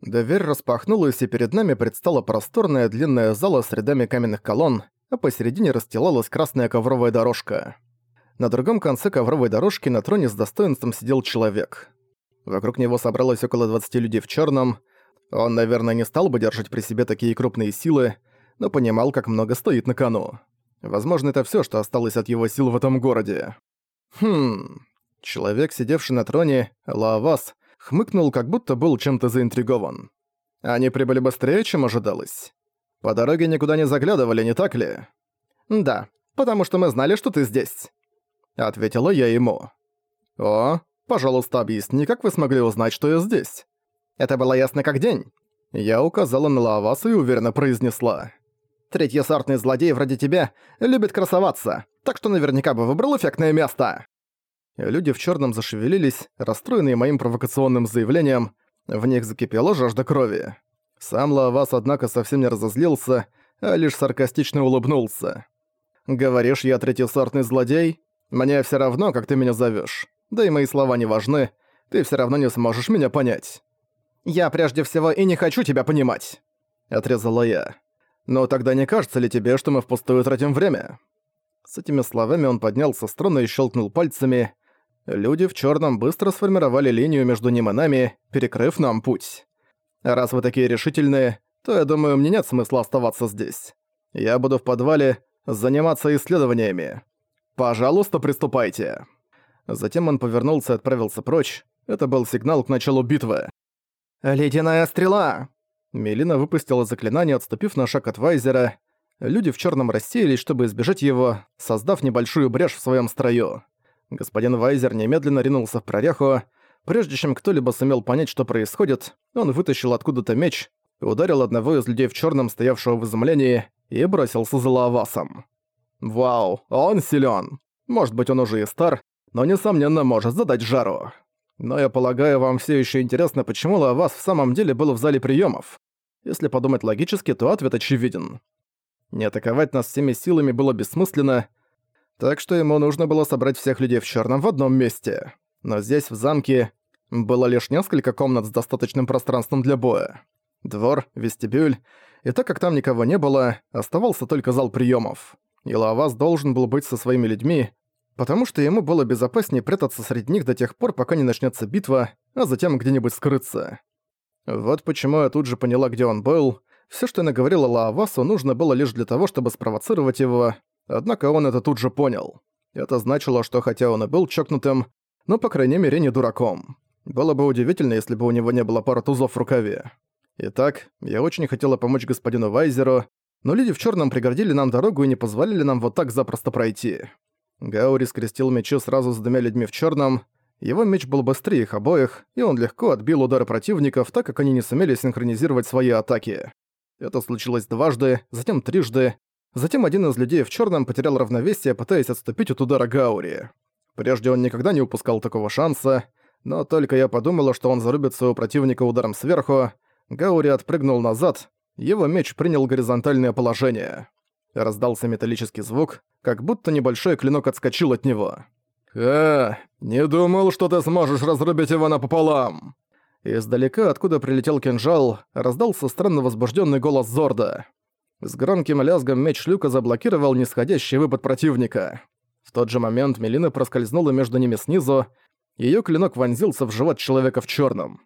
Дверь распахнулась, и перед нами предстала просторная длинная зала с рядами каменных колонн, а посередине расстилалась красная ковровая дорожка. На другом конце ковровой дорожки на троне с достоинством сидел человек. Вокруг него собралось около 20 людей в черном. Он, наверное, не стал бы держать при себе такие крупные силы, но понимал, как много стоит на кону. Возможно, это все, что осталось от его сил в этом городе. Хм... Человек, сидевший на троне, Лаавас, хмыкнул, как будто был чем-то заинтригован. Они прибыли быстрее, чем ожидалось. По дороге никуда не заглядывали, не так ли? Да, потому что мы знали, что ты здесь. Ответила я ему. О, пожалуйста, объясни, как вы смогли узнать, что я здесь? Это было ясно как день. Я указала на Лаваса и уверенно произнесла. Третьесортный злодей вроде тебя любит красоваться, так что наверняка бы выбрал эффектное место. Люди в черном зашевелились, расстроенные моим провокационным заявлением. В них закипела жажда крови. Сам Лавас, однако, совсем не разозлился, а лишь саркастично улыбнулся. «Говоришь, я третьесортный злодей? Мне все равно, как ты меня зовешь. Да и мои слова не важны. Ты все равно не сможешь меня понять». «Я прежде всего и не хочу тебя понимать», — отрезала я. «Но тогда не кажется ли тебе, что мы впустую тратим время?» С этими словами он поднялся с трона и щелкнул пальцами. Люди в черном быстро сформировали линию между ним и нами, перекрыв нам путь. Раз вы такие решительные, то, я думаю, мне нет смысла оставаться здесь. Я буду в подвале заниматься исследованиями. Пожалуйста, приступайте». Затем он повернулся и отправился прочь. Это был сигнал к началу битвы. «Ледяная стрела!» Мелина выпустила заклинание, отступив на шаг от Вайзера. Люди в черном рассеялись, чтобы избежать его, создав небольшую брешь в своем строю. Господин Вайзер немедленно ринулся в прореху. Прежде чем кто-либо сумел понять, что происходит, он вытащил откуда-то меч, ударил одного из людей в черном, стоявшего в изумлении, и бросился за лавасом. Вау, он силен. Может быть, он уже и стар, но, несомненно, может задать жару. Но я полагаю, вам все еще интересно, почему Лавас в самом деле был в зале приемов. Если подумать логически, то ответ очевиден. Не атаковать нас всеми силами было бессмысленно, так что ему нужно было собрать всех людей в черном в одном месте. Но здесь, в замке, было лишь несколько комнат с достаточным пространством для боя. Двор, вестибюль, и так как там никого не было, оставался только зал приемов. И Лавас должен был быть со своими людьми, потому что ему было безопаснее прятаться среди них до тех пор, пока не начнется битва, а затем где-нибудь скрыться. Вот почему я тут же поняла, где он был. Все, что я наговорила Лаавасу, нужно было лишь для того, чтобы спровоцировать его, Однако он это тут же понял. Это значило, что хотя он и был чокнутым, но, по крайней мере, не дураком. Было бы удивительно, если бы у него не было пары тузов в рукаве. Итак, я очень хотела помочь господину Вайзеру, но люди в черном преградили нам дорогу и не позволили нам вот так запросто пройти. Гаури скрестил мечи сразу за двумя людьми в черном. Его меч был быстрее их обоих, и он легко отбил удары противников, так как они не сумели синхронизировать свои атаки. Это случилось дважды, затем трижды, Затем один из людей в черном потерял равновесие, пытаясь отступить от удара Гаури. Прежде он никогда не упускал такого шанса, но только я подумала, что он зарубит своего противника ударом сверху, Гаури отпрыгнул назад, его меч принял горизонтальное положение. Раздался металлический звук, как будто небольшой клинок отскочил от него. «Ха, не думал, что ты сможешь разрубить его напополам!» Издалека, откуда прилетел кинжал, раздался странно возбужденный голос Зорда. С громким лязгом меч Люка заблокировал нисходящий выпад противника. В тот же момент Мелина проскользнула между ними снизу, её клинок вонзился в живот человека в чёрном.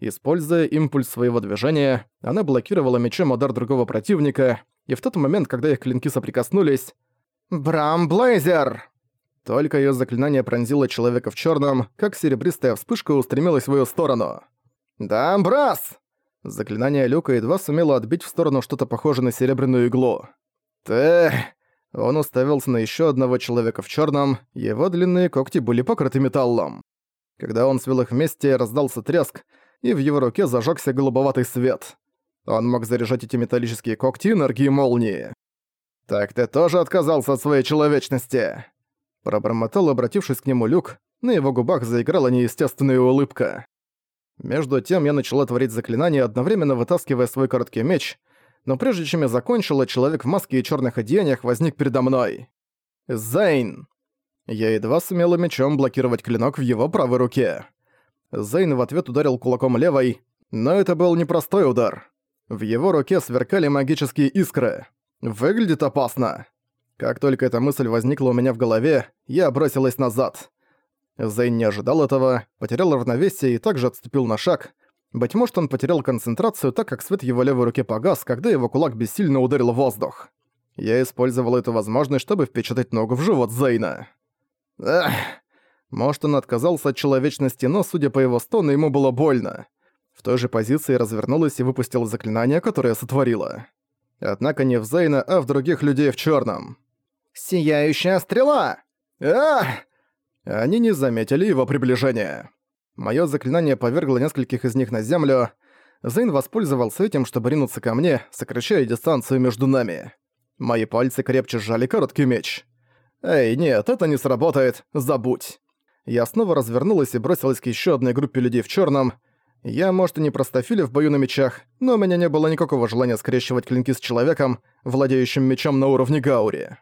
Используя импульс своего движения, она блокировала мечом удар другого противника, и в тот момент, когда их клинки соприкоснулись... «Брамблейзер!» Только её заклинание пронзило человека в чёрном, как серебристая вспышка устремилась в её сторону. «Дамбрас!» Заклинание Люка едва сумело отбить в сторону что-то похожее на серебряную иглу. «Ты...» Он уставился на еще одного человека в черном, его длинные когти были покрыты металлом. Когда он свел их вместе, раздался треск, и в его руке зажегся голубоватый свет. Он мог заряжать эти металлические когти энергией молнии. «Так ты тоже отказался от своей человечности?» Пробормотал, обратившись к нему Люк, на его губах заиграла неестественная улыбка. Между тем я начала творить заклинание, одновременно вытаскивая свой короткий меч, но прежде чем я закончила, человек в маске и черных одеяниях возник передо мной. Зейн! Я едва сумела мечом блокировать клинок в его правой руке. Зейн в ответ ударил кулаком левой, Но это был непростой удар. В его руке сверкали магические искры. Выглядит опасно. Как только эта мысль возникла у меня в голове, я бросилась назад. Зейн не ожидал этого, потерял равновесие и также отступил на шаг. Быть может, он потерял концентрацию, так как свет его левой руки погас, когда его кулак бессильно ударил в воздух. Я использовал эту возможность, чтобы впечатать ногу в живот Зейна. Эх. Может, он отказался от человечности, но, судя по его стону, ему было больно. В той же позиции развернулась и выпустила заклинание, которое сотворила. Однако не в Зейна, а в других людей в черном. «Сияющая стрела!» Ах! Они не заметили его приближения. Моё заклинание повергло нескольких из них на землю. Зейн воспользовался этим, чтобы ринуться ко мне, сокращая дистанцию между нами. Мои пальцы крепче сжали короткий меч. «Эй, нет, это не сработает, забудь!» Я снова развернулась и бросилась к ещё одной группе людей в чёрном. Я, может, и не простофиля в бою на мечах, но у меня не было никакого желания скрещивать клинки с человеком, владеющим мечом на уровне Гаури.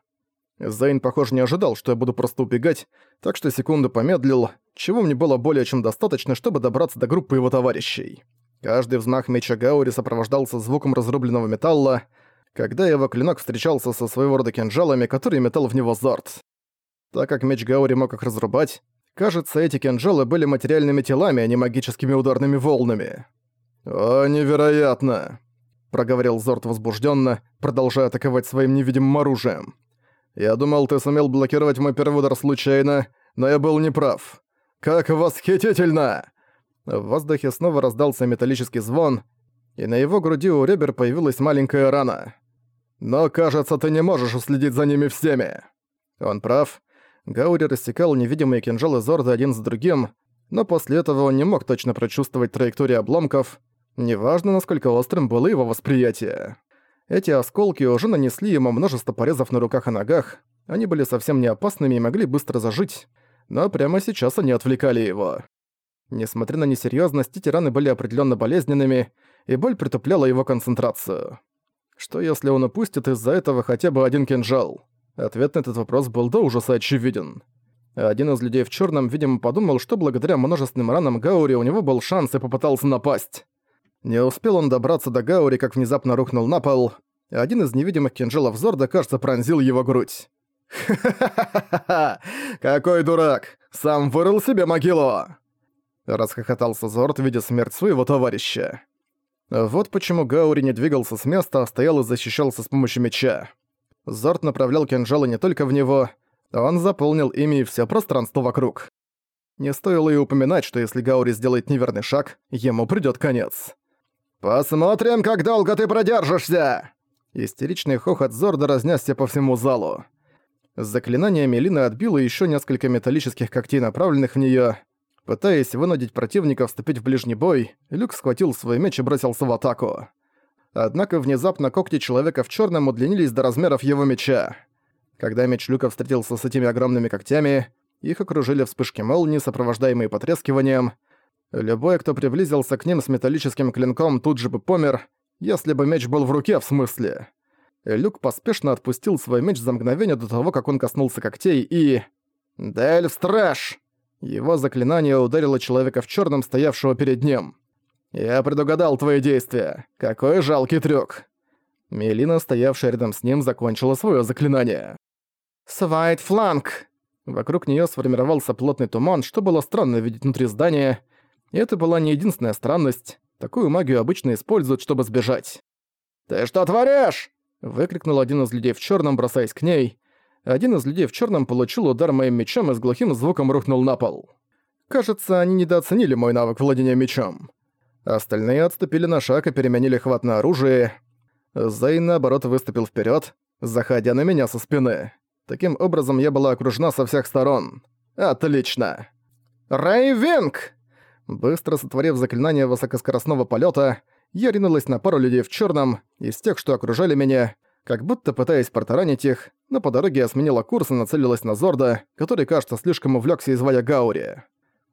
Зейн, похоже, не ожидал, что я буду просто убегать, так что секунду помедлил, чего мне было более чем достаточно, чтобы добраться до группы его товарищей. Каждый взмах меча Гаури сопровождался звуком разрубленного металла, когда его клинок встречался со своего рода кинжалами, которые метал в него Зорд. Так как меч Гаури мог их разрубать, кажется, эти кинжалы были материальными телами, а не магическими ударными волнами. «О, невероятно!» — проговорил Зорд возбужденно, продолжая атаковать своим невидимым оружием. Я думал, ты сумел блокировать мой первый удар случайно, но я был неправ. Как восхитительно!» В воздухе снова раздался металлический звон, и на его груди у ребер появилась маленькая рана. «Но, кажется, ты не можешь уследить за ними всеми!» Он прав. Гаури рассекал невидимые кинжалы Зорда один за другим, но после этого он не мог точно прочувствовать траекторию обломков, неважно, насколько острым было его восприятие. Эти осколки уже нанесли ему множество порезов на руках и ногах, они были совсем не опасными и могли быстро зажить, но прямо сейчас они отвлекали его. Несмотря на несерьёзность, эти раны были определённо болезненными, и боль притупляла его концентрацию. Что если он упустит из-за этого хотя бы один кинжал? Ответ на этот вопрос был до ужаса очевиден. Один из людей в чёрном, видимо, подумал, что благодаря множественным ранам Гаури у него был шанс и попытался напасть. Не успел он добраться до Гаури, как внезапно рухнул на пол. Один из невидимых кинжалов Зорда, кажется, пронзил его грудь. «Ха-ха-ха! Какой дурак! Сам вырыл себе могилу!» Расхохотался Зорд, видя смерть своего товарища. Вот почему Гаури не двигался с места, а стоял и защищался с помощью меча. Зорд направлял кинжалы не только в него, он заполнил ими и всё пространство вокруг. Не стоило и упоминать, что если Гаури сделает неверный шаг, ему придёт конец. «Посмотрим, как долго ты продержишься!» Истеричный хохот Зорда разнесся по всему залу. Заклинание Мелины отбило еще несколько металлических когтей, направленных в нее. Пытаясь вынудить противника вступить в ближний бой, Люк схватил свой меч и бросился в атаку. Однако внезапно когти человека в черном удлинились до размеров его меча. Когда меч Люка встретился с этими огромными когтями, их окружили вспышки молнии, сопровождаемые потрескиванием, Любой, кто приблизился к ним с металлическим клинком, тут же бы помер, если бы меч был в руке, в смысле. Люк поспешно отпустил свой меч за мгновение до того, как он коснулся когтей, и... «Дельф Стрэш!» Его заклинание ударило человека в черном, стоявшего перед ним. «Я предугадал твои действия. Какой жалкий трюк!» Мелина, стоявшая рядом с ним, закончила свое заклинание. «Свайт фланг!» Вокруг нее сформировался плотный туман, что было странно видеть внутри здания, и это была не единственная странность. Такую магию обычно используют, чтобы сбежать. «Ты что творишь?» — выкрикнул один из людей в черном, бросаясь к ней. Один из людей в черном получил удар моим мечом и с глухим звуком рухнул на пол. Кажется, они недооценили мой навык владения мечом. Остальные отступили на шаг и переменили хват на оружие. Зейн, наоборот, выступил вперед, заходя на меня со спины. Таким образом, я была окружена со всех сторон. Отлично. «Рейвинг!» Быстро сотворив заклинание высокоскоростного полета, я ринулась на пару людей в черном из тех, что окружали меня, как будто пытаясь протаранить их, но по дороге я сменила курс и нацелилась на Зорда, который, кажется, слишком увлекся извая Гаури.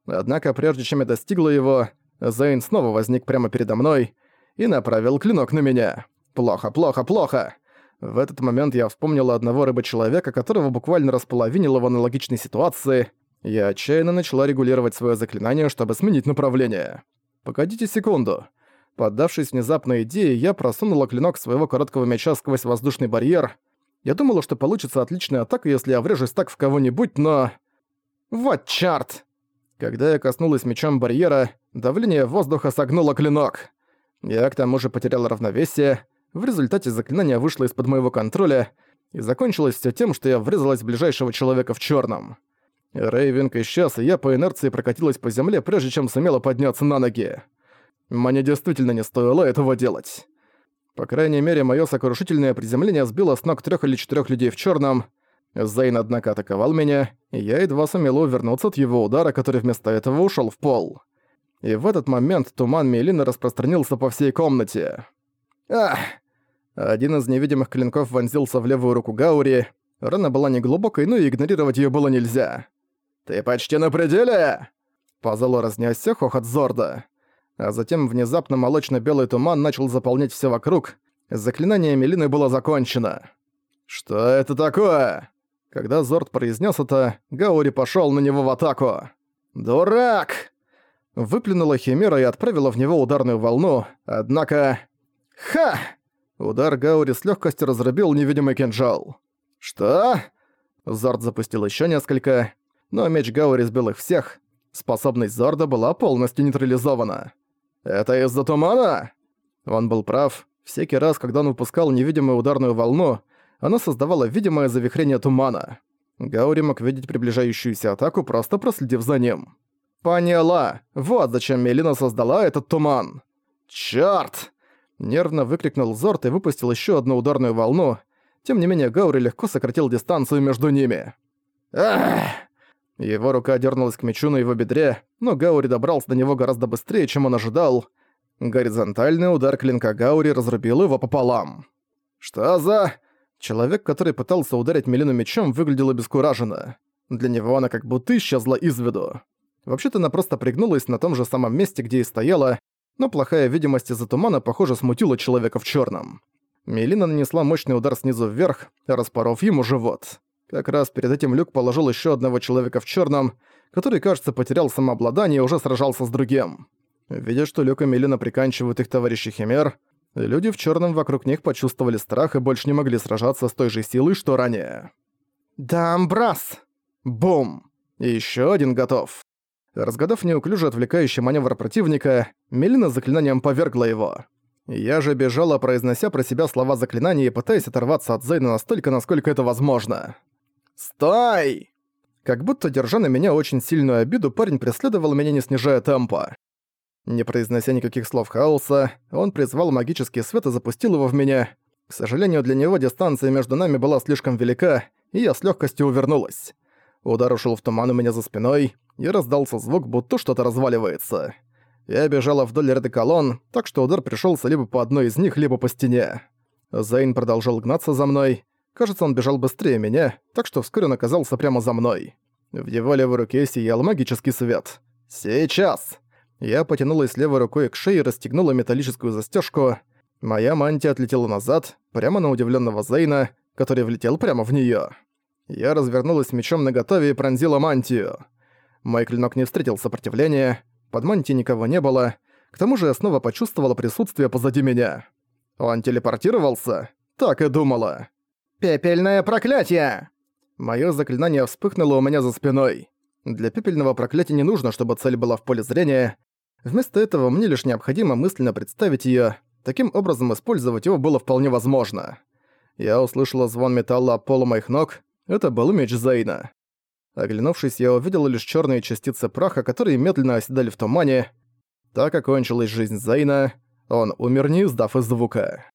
Однако, прежде чем я достигла его, Зейн снова возник прямо передо мной и направил клинок на меня. Плохо, плохо, плохо. В этот момент я вспомнила одного рыба-человека, которого буквально располовинило в аналогичной ситуации, я отчаянно начала регулировать свое заклинание, чтобы сменить направление. Погодите секунду. Поддавшись внезапной идее, я просунула клинок своего короткого меча сквозь воздушный барьер. Я думала, что получится отличная атака, если я врежусь так в кого-нибудь, но... Вот чарт! Когда я коснулась мечом барьера, давление воздуха согнуло клинок. Я к тому же потерял равновесие, в результате заклинание вышло из-под моего контроля, и закончилось все тем, что я врезалась в ближайшего человека в черном. Рейвинг исчез, и я по инерции прокатилась по земле, прежде чем сумела подняться на ноги. Мне действительно не стоило этого делать. По крайней мере, мое сокрушительное приземление сбило с ног трех или четырех людей в черном. Зейн, однако, атаковал меня, и я едва сумела увернуться от его удара, который вместо этого ушел в пол. И в этот момент туман Мелины распространился по всей комнате. Ах! Один из невидимых клинков вонзился в левую руку Гаури. Рана была неглубокой, но и игнорировать ее было нельзя. «Ты почти на пределе!» По залу разнесся хохот Зорда а затем внезапно молочно-белый туман начал заполнять все вокруг. Заклинание Мелины было закончено. «Что это такое?» Когда Зорд произнес это, Гаури пошел на него в атаку. «Дурак!» Выплюнула Химера и отправила в него ударную волну, однако... «Ха!» Удар Гаури с легкостью разрубил невидимый кинжал. «Что?» Зорд запустил еще несколько, но меч Гаури сбил их всех. Способность Зорда была полностью нейтрализована. «Это из-за тумана?» Он был прав. Всякий раз, когда он выпускал невидимую ударную волну, она создавала видимое завихрение тумана. Гаури мог видеть приближающуюся атаку, просто проследив за ним. «Поняла! Вот зачем Мелина создала этот туман!» «Чёрт!» Нервно выкрикнул Зорт и выпустил еще одну ударную волну. Тем не менее, Гаури легко сократил дистанцию между ними. «Ах!» Его рука дернулась к мечу на его бедре, но Гаури добрался до него гораздо быстрее, чем он ожидал. Горизонтальный удар клинка Гаури разрубил его пополам. «Что за...» Человек, который пытался ударить Мелину мечом, выглядел обескураженно. Для него она как будто исчезла из виду. Вообще-то она просто пригнулась на том же самом месте, где и стояла, но плохая видимость из-за тумана, похоже, смутила человека в черном. Мелина нанесла мощный удар снизу вверх, распоров ему живот. Как раз перед этим Люк положил еще одного человека в черном, который, кажется, потерял самообладание и уже сражался с другим. Видя, что Люк и Мелина приканчивают их товарищей Химер, люди в черном вокруг них почувствовали страх и больше не могли сражаться с той же силой, что ранее. «Дамбрас!» Бум! И еще один готов. Разгадав неуклюже отвлекающий маневр противника, Мелина заклинанием повергла его. Я же бежала, произнося про себя слова заклинания и пытаясь оторваться от Зейна настолько, насколько это возможно. «Стой!» Как будто, держа на меня очень сильную обиду, парень преследовал меня, не снижая темпа. Не произнося никаких слов хаоса, он призвал магический свет и запустил его в меня. К сожалению, для него дистанция между нами была слишком велика, и я с легкостью увернулась. Удар ушел в туман у меня за спиной, и раздался звук, будто что-то разваливается. Я бежала вдоль ряда колонн, так что удар пришелся либо по одной из них, либо по стене. Зейн продолжал гнаться за мной, Кажется, он бежал быстрее меня, так что вскоре он оказался прямо за мной. В его левой руке сиял магический свет. «Сейчас!» Я потянулась левой рукой к шее и расстегнула металлическую застежку. Моя мантия отлетела назад, прямо на удивленного Зейна, который влетел прямо в нее. Я развернулась мечом наготове и пронзила мантию. Мой клинок не встретил сопротивления, под мантией никого не было, к тому же я снова почувствовала присутствие позади меня. Он телепортировался? Так и думала. «Пепельное проклятие!» Моё заклинание вспыхнуло у меня за спиной. Для пепельного проклятия не нужно, чтобы цель была в поле зрения. Вместо этого мне лишь необходимо мысленно представить её. Таким образом, использовать его было вполне возможно. Я услышала звон металла о полу моих ног. Это был меч Зейна. Оглянувшись, я увидел лишь чёрные частицы праха, которые медленно оседали в тумане. Так окончилась жизнь Зейна. Он умер, не издав и звука.